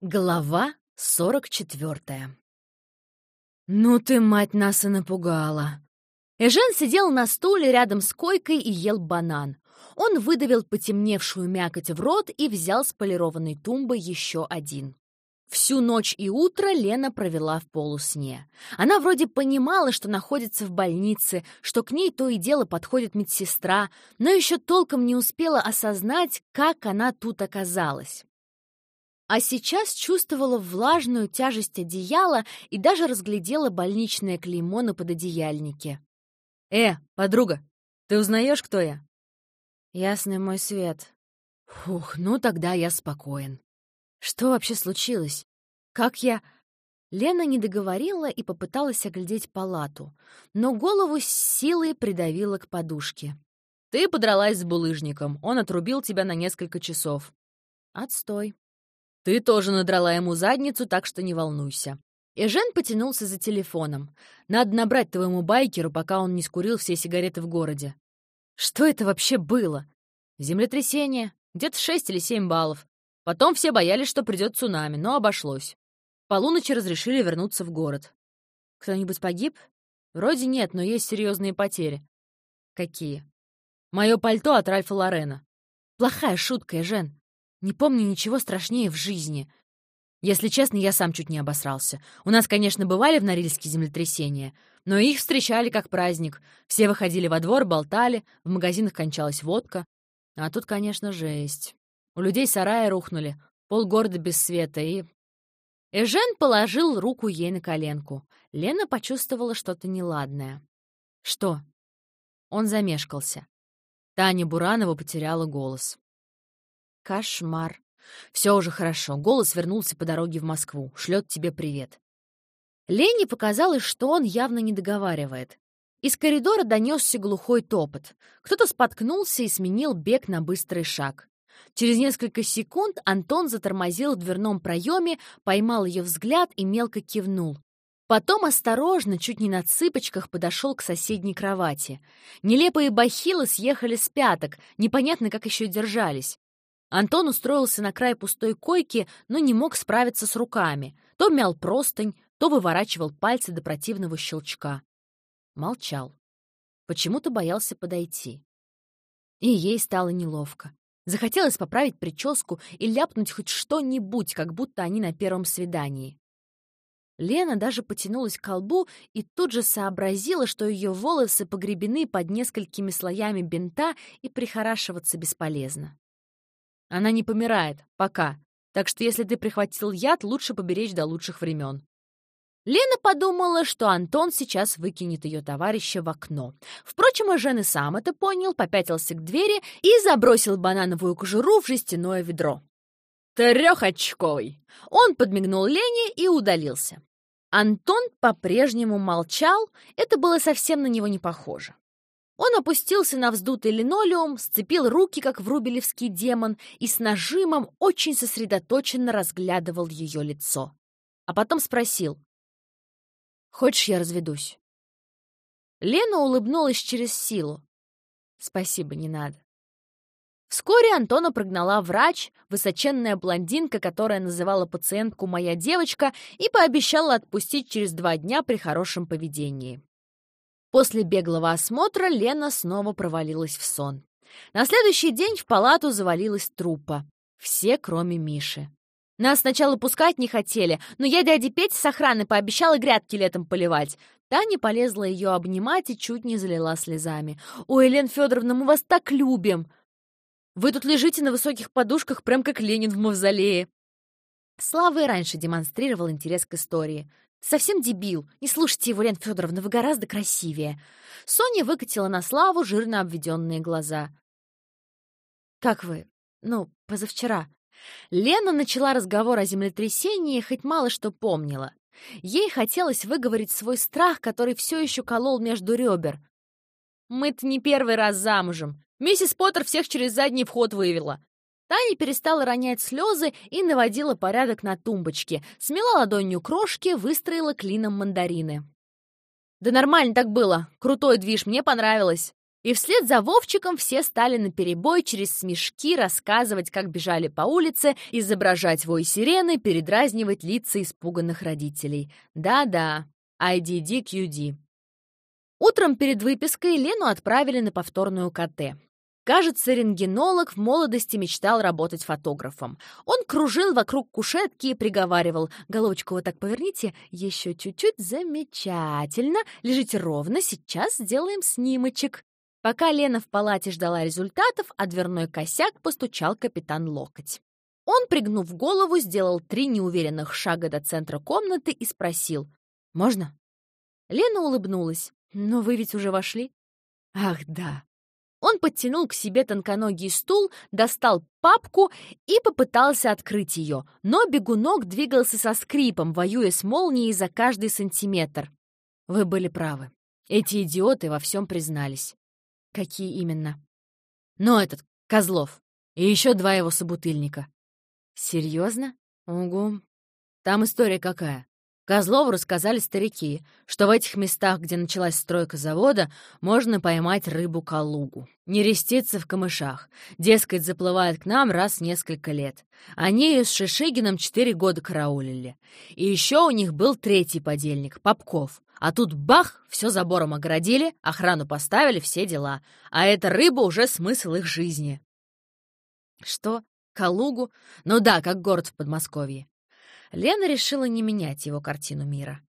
Глава сорок четвертая. «Ну ты, мать, нас и напугала!» Эжен сидел на стуле рядом с койкой и ел банан. Он выдавил потемневшую мякоть в рот и взял с полированной тумбы еще один. Всю ночь и утро Лена провела в полусне. Она вроде понимала, что находится в больнице, что к ней то и дело подходит медсестра, но еще толком не успела осознать, как она тут оказалась а сейчас чувствовала влажную тяжесть одеяла и даже разглядела больничное клеймо на пододеяльнике. «Э, подруга, ты узнаешь, кто я?» «Ясный мой свет». «Фух, ну тогда я спокоен». «Что вообще случилось? Как я...» Лена не договорила и попыталась оглядеть палату, но голову с силой придавила к подушке. «Ты подралась с булыжником, он отрубил тебя на несколько часов». «Отстой», ты тоже надрала ему задницу, так что не волнуйся. Эжен потянулся за телефоном. Надо набрать твоему байкеру, пока он не скурил все сигареты в городе. Что это вообще было? Землетрясение. Где-то шесть или семь баллов. Потом все боялись, что придет цунами, но обошлось. Полуночи разрешили вернуться в город. Кто-нибудь погиб? Вроде нет, но есть серьезные потери. Какие? Мое пальто от Ральфа Лорена. Плохая шутка, Эжен. Не помню ничего страшнее в жизни. Если честно, я сам чуть не обосрался. У нас, конечно, бывали в Норильске землетрясения, но их встречали как праздник. Все выходили во двор, болтали, в магазинах кончалась водка. А тут, конечно, жесть. У людей сараи рухнули, полгорода без света и... Эжен положил руку ей на коленку. Лена почувствовала что-то неладное. «Что?» Он замешкался. Таня Буранова потеряла голос. Кошмар. Все уже хорошо. Голос вернулся по дороге в Москву. Шлет тебе привет. Лене показалось, что он явно не договаривает. Из коридора донесся глухой топот. Кто-то споткнулся и сменил бег на быстрый шаг. Через несколько секунд Антон затормозил в дверном проеме, поймал ее взгляд и мелко кивнул. Потом осторожно, чуть не на цыпочках, подошел к соседней кровати. Нелепые бахилы съехали с пяток, непонятно, как еще держались. Антон устроился на край пустой койки, но не мог справиться с руками. То мял простынь, то выворачивал пальцы до противного щелчка. Молчал. Почему-то боялся подойти. И ей стало неловко. Захотелось поправить прическу и ляпнуть хоть что-нибудь, как будто они на первом свидании. Лена даже потянулась к колбу и тут же сообразила, что ее волосы погребены под несколькими слоями бинта и прихорашиваться бесполезно. Она не помирает. Пока. Так что если ты прихватил яд, лучше поберечь до лучших времен. Лена подумала, что Антон сейчас выкинет ее товарища в окно. Впрочем, и Жен и сам это понял, попятился к двери и забросил банановую кожуру в жестяное ведро. «Трехочковый!» Он подмигнул Лене и удалился. Антон по-прежнему молчал, это было совсем на него не похоже. Он опустился на вздутый линолеум, сцепил руки, как врубелевский демон, и с нажимом очень сосредоточенно разглядывал ее лицо. А потом спросил. «Хочешь, я разведусь?» Лена улыбнулась через силу. «Спасибо, не надо». Вскоре Антона прогнала врач, высоченная блондинка, которая называла пациентку «моя девочка» и пообещала отпустить через два дня при хорошем поведении. После беглого осмотра Лена снова провалилась в сон. На следующий день в палату завалилась трупа. Все, кроме Миши. Нас сначала пускать не хотели, но я дяде Пете с охраны пообещала грядки летом поливать. Таня полезла ее обнимать и чуть не залила слезами. «Ой, Елена Федоровна, мы вас так любим!» «Вы тут лежите на высоких подушках, прям как Ленин в мавзолее!» Слава и раньше демонстрировал интерес к истории. Совсем дебил. Не слушайте его, Лен Федоровна, вы гораздо красивее. Соня выкатила на Славу жирно обведенные глаза. Как вы? Ну, позавчера. Лена начала разговор о землетрясении, хоть мало что помнила. Ей хотелось выговорить свой страх, который все еще колол между ребер. «Мы-то не первый раз замужем. Миссис Поттер всех через задний вход вывела. Таня перестала ронять слезы и наводила порядок на тумбочке, смела ладонью крошки, выстроила клином мандарины. «Да нормально так было. Крутой движ, мне понравилось. И вслед за Вовчиком все стали наперебой через смешки рассказывать, как бежали по улице, изображать вой сирены, передразнивать лица испуганных родителей. Да-да, IDD-QD. Утром перед выпиской Лену отправили на повторную КТ. Кажется, рентгенолог в молодости мечтал работать фотографом. Он кружил вокруг кушетки и приговаривал «Головочку вот так поверните, еще чуть-чуть, замечательно, лежите ровно, сейчас сделаем снимочек». Пока Лена в палате ждала результатов, а дверной косяк постучал капитан Локоть. Он, пригнув голову, сделал три неуверенных шага до центра комнаты и спросил «Можно?». Лена улыбнулась. «Но вы ведь уже вошли?» «Ах, да!» Он подтянул к себе тонконогий стул, достал папку и попытался открыть ее, но бегунок двигался со скрипом, воюя с молнией за каждый сантиметр. Вы были правы. Эти идиоты во всем признались. Какие именно? Ну, этот, Козлов. И еще два его собутыльника. Серьезно? Угу. Там история какая? Козлову рассказали старики, что в этих местах, где началась стройка завода, можно поймать рыбу-калугу. Не реститься в камышах. Дескать, заплывает к нам раз в несколько лет. Они ее с Шишигином четыре года караулили. И еще у них был третий подельник, Попков. А тут бах, все забором огородили, охрану поставили, все дела. А эта рыба уже смысл их жизни. Что? Калугу? Ну да, как город в Подмосковье. Лена решила не менять его картину мира.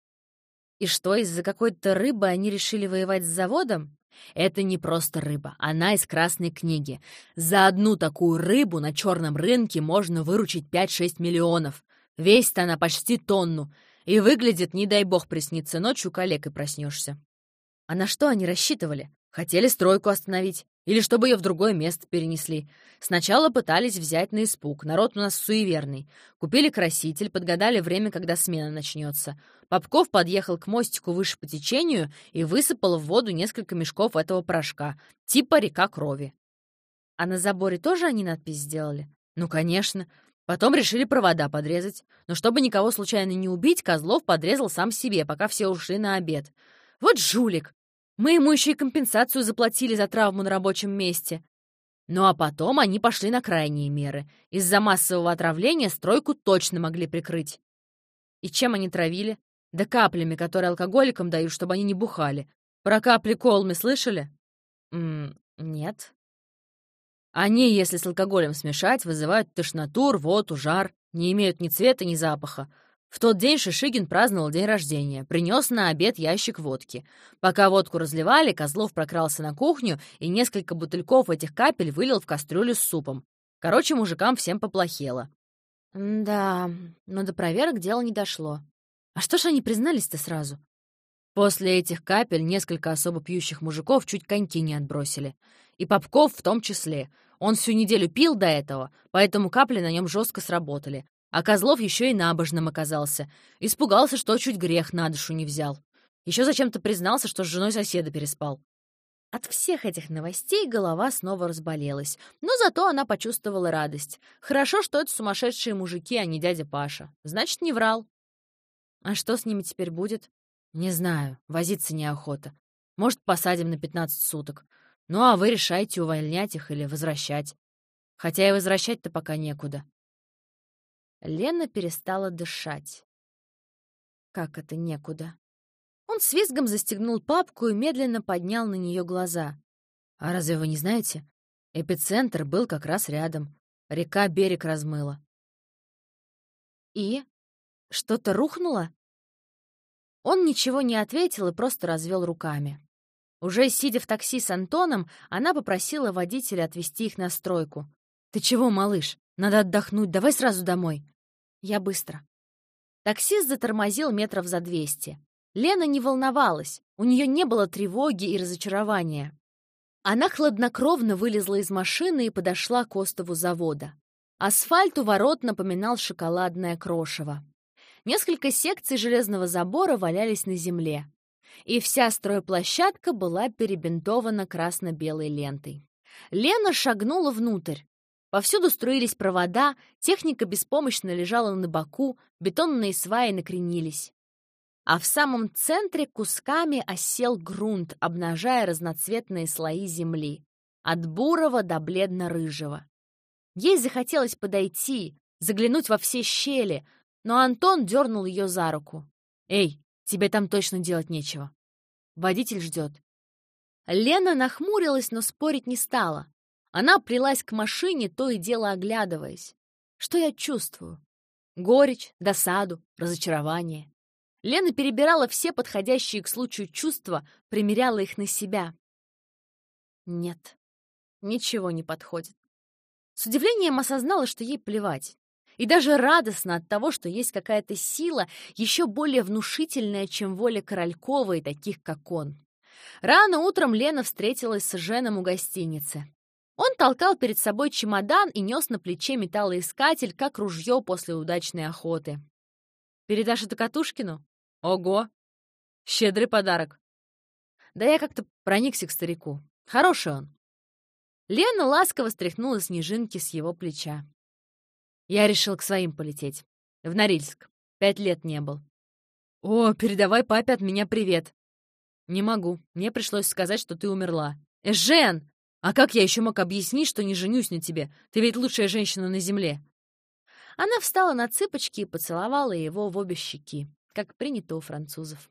И что, из-за какой-то рыбы они решили воевать с заводом? Это не просто рыба, она из красной книги. За одну такую рыбу на черном рынке можно выручить 5-6 миллионов. Весит она почти тонну. И выглядит, не дай бог, приснится ночью, калекой проснешься. А на что они рассчитывали? Хотели стройку остановить. Или чтобы ее в другое место перенесли. Сначала пытались взять на испуг. Народ у нас суеверный. Купили краситель, подгадали время, когда смена начнется. Попков подъехал к мостику выше по течению и высыпал в воду несколько мешков этого порошка. Типа река крови. А на заборе тоже они надпись сделали? Ну, конечно. Потом решили провода подрезать. Но чтобы никого случайно не убить, Козлов подрезал сам себе, пока все ушли на обед. Вот жулик! Мы ему еще и компенсацию заплатили за травму на рабочем месте. Ну а потом они пошли на крайние меры. Из-за массового отравления стройку точно могли прикрыть. И чем они травили? Да каплями, которые алкоголикам дают, чтобы они не бухали. Про капли колмы слышали? М нет. Они, если с алкоголем смешать, вызывают тошноту, рвоту, жар, не имеют ни цвета, ни запаха. В тот день Шишигин праздновал день рождения, принес на обед ящик водки. Пока водку разливали, Козлов прокрался на кухню и несколько бутыльков этих капель вылил в кастрюлю с супом. Короче, мужикам всем поплохело. Да, но до проверок дело не дошло. А что ж они признались-то сразу? После этих капель несколько особо пьющих мужиков чуть коньки не отбросили. И Попков в том числе. Он всю неделю пил до этого, поэтому капли на нем жестко сработали. А Козлов еще и набожным оказался. Испугался, что чуть грех на душу не взял. Еще зачем-то признался, что с женой соседа переспал. От всех этих новостей голова снова разболелась, но зато она почувствовала радость. Хорошо, что это сумасшедшие мужики, а не дядя Паша. Значит, не врал. А что с ними теперь будет? Не знаю, возиться неохота. Может, посадим на 15 суток. Ну, а вы решаете, увольнять их или возвращать. Хотя и возвращать-то пока некуда. Лена перестала дышать. Как это некуда? Он с визгом застегнул папку и медленно поднял на нее глаза. «А разве вы не знаете? Эпицентр был как раз рядом. Река берег размыла». «И? Что-то рухнуло?» Он ничего не ответил и просто развел руками. Уже сидя в такси с Антоном, она попросила водителя отвезти их на стройку. «Ты чего, малыш? Надо отдохнуть, давай сразу домой». «Я быстро». Таксист затормозил метров за двести. Лена не волновалась, у нее не было тревоги и разочарования. Она хладнокровно вылезла из машины и подошла к остову завода. Асфальт у ворот напоминал шоколадное крошево. Несколько секций железного забора валялись на земле. И вся стройплощадка была перебинтована красно-белой лентой. Лена шагнула внутрь. Повсюду струились провода, техника беспомощно лежала на боку, бетонные сваи накренились. а в самом центре кусками осел грунт, обнажая разноцветные слои земли, от бурого до бледно-рыжего. Ей захотелось подойти, заглянуть во все щели, но Антон дернул ее за руку. «Эй, тебе там точно делать нечего. Водитель ждет». Лена нахмурилась, но спорить не стала. Она прилась к машине, то и дело оглядываясь. Что я чувствую? Горечь, досаду, разочарование. Лена перебирала все подходящие к случаю чувства, примеряла их на себя. Нет, ничего не подходит. С удивлением осознала, что ей плевать. И даже радостно от того, что есть какая-то сила, еще более внушительная, чем воля Королькова и таких, как он. Рано утром Лена встретилась с Женом у гостиницы. Он толкал перед собой чемодан и нес на плече металлоискатель, как ружье после удачной охоты. «Передашь это Катушкину?» «Ого! Щедрый подарок!» Да я как-то проникся к старику. Хороший он. Лена ласково стряхнула снежинки с его плеча. Я решил к своим полететь. В Норильск. Пять лет не был. «О, передавай папе от меня привет!» «Не могу. Мне пришлось сказать, что ты умерла». «Эжен! А как я еще мог объяснить, что не женюсь на тебе? Ты ведь лучшая женщина на земле!» Она встала на цыпочки и поцеловала его в обе щеки, как принято у французов.